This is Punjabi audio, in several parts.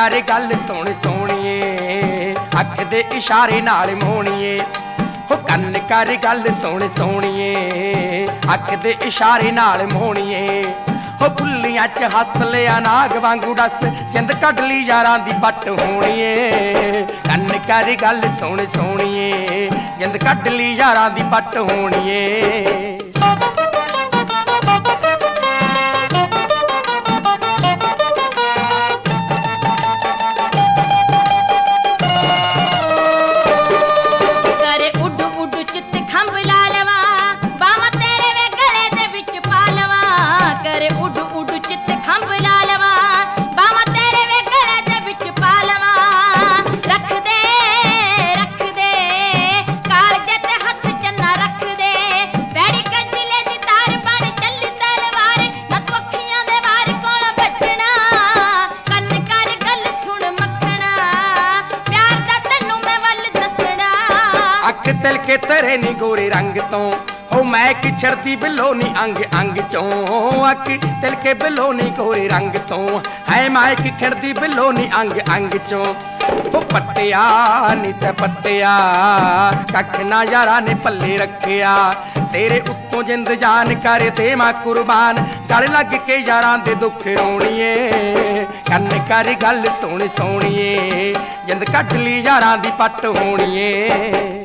ਕਰ ਗੱਲ ਸੁਣ ਸੋਣੀਏ। ਅੱਖ ਦੇ ਇਸ਼ਾਰੇ ਨਾਲ ਮੋਣੀਏ ਹੋ ਕੰਨ ਕਰ ਗੱਲ ਸੁਣ ਸੋਣੀਏ। ਅੱਖ ਦੇ ਇਸ਼ਾਰੇ ਨਾਲ ਮੋਣੀਏ ਹੋ ਫੁੱਲੀਆਂ ਚ ਹੱਸ ਲਿਆ ਨਾਗ ਵਾਂਗੂ ਡਸ। ਜਿੰਦ ਕੱਢ ਲਈ ਯਾਰਾਂ ਦੀ ਪੱਟ ਹੋਣੀਏ। ਕੰਨ ਕਰ ਗੱਲ ਸੁਣ ਸੋਣੀਏ। ਜਿੰਦ ਕੱਢ ਲਈ ਯਾਰਾਂ ਦੀ ਪੱਟ ਹੋਣੀਏ। ਅੱਖ ਤਿਲਕੇ ਤਰੇ ਨੀ ਗੋਰੇ ਰੰਗ ਤੋਂ। ਹੋ ਮੈਂ ਕਿਛੜਦੀ ਬਿੱਲੋ ਨੀ ਅੰਗ ਅੰਗ ਚੋਂ। ਅੱਖ ਤਿਲਕੇ ਬਿੱਲੋ ਨੀ ਗੋਰੇ ਰੰਗ ਤੋਂ। ਹੈ ਮੈਂ ਕਿਛੜਦੀ ਬਿੱਲੋ ਨੀ ਅੰਗ ਅੰਗ ਚੋਂ। ਉਹ ਪੱਟਿਆ ਨੀ ਤੇ ਪੱਟਿਆ, ਕੱਖ ਨਾ ਯਾਰਾਂ ਨੇ ਪੱਲੇ ਰੱਖਿਆ। ਤੇਰੇ ਉੱਤੋਂ ਜਿੰਦ ਜਾਨ ਕਰ ਦੇ ਮਾਂ ਕੁਰਬਾਨ। ਗਲ ਲੱਗ ਕੇ ਯਾਰਾਂ ਦੇ ਦੁੱਖ ਰੋਣੀਏ। ਕੰਨ ਕਰ ਗੱਲ ਸੁਣ ਸੋਣੀਏ ਜਿੰਦ ਕੱਟ ਲਈ ਯਾਰਾਂ ਦੀ ਪੱਟ ਹੋਣੀਏ।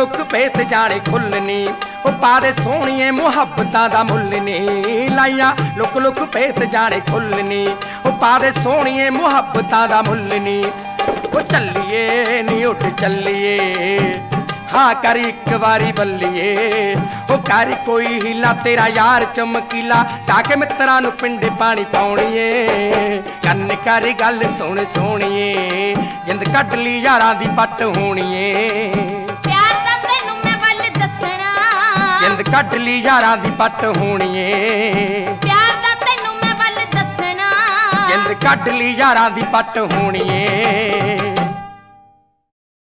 ਲੁੱਕ ਲੁੱਕ ਪੇਤ ਜਾਣੇ ਖੁੱਲਨੀ ਉਹ ਪਾਦੇ ਸੋਹਣੀਏ ਮੁਹੱਬਤਾਂ ਦਾ ਮੁੱਲ ਨੀ ਲਾਈਆਂ। ਲੁੱਕ ਲੁੱਕ ਪੇਤ ਜਾਣੇ ਖੁੱਲਨੀ ਉਹ ਪਾਦੇ ਸੋਹਣੀਏ ਮੁਹੱਬਤਾਂ ਦਾ ਮੁੱਲ ਨੀ। ਉਹ ਚੱਲੀਏ ਨੀ, ਉੱਠ ਚੱਲੀਏ। ਹਾਂ, ਕਰ ਇੱਕ ਵਾਰੀ ਬੱਲੀਏ। ਉਹ ਕਰ ਕੋਈ ਹੀਲਾ, ਤੇਰਾ ਯਾਰ ਚਮਕੀਲਾ। ਤਾਂ ਕਿ ਮਿੱਤਰਾਂ ਨੂੰ ਪਿੰਡੇ ਪਾਣੀ ਪਾਉਣੀਏ। ਕੰਨ ਕਰ ਗੱਲ ਸੁਣ ਸੋਣੀਏ ਜਿੰਦ ਕੱਢ ਲਈ ਯਾਰਾਂ ਦੀ ਪੱਟ ਹੋਣੀਏ। ਕੱਢ ਲਈ ਯਾਰਾਂ ਦੀ ਪੱਟ ਹੋਣੀਏ। ਪਿਆਰ ਦਾ ਤੈਨੂੰ ਮੈਂ ਵੱਲ ਦੱਸਣਾ। ਜਿੰਦ ਕੱਢ ਲਈ ਯਾਰਾਂ ਦੀ ਪੱਟ ਹੋਣੀਏ।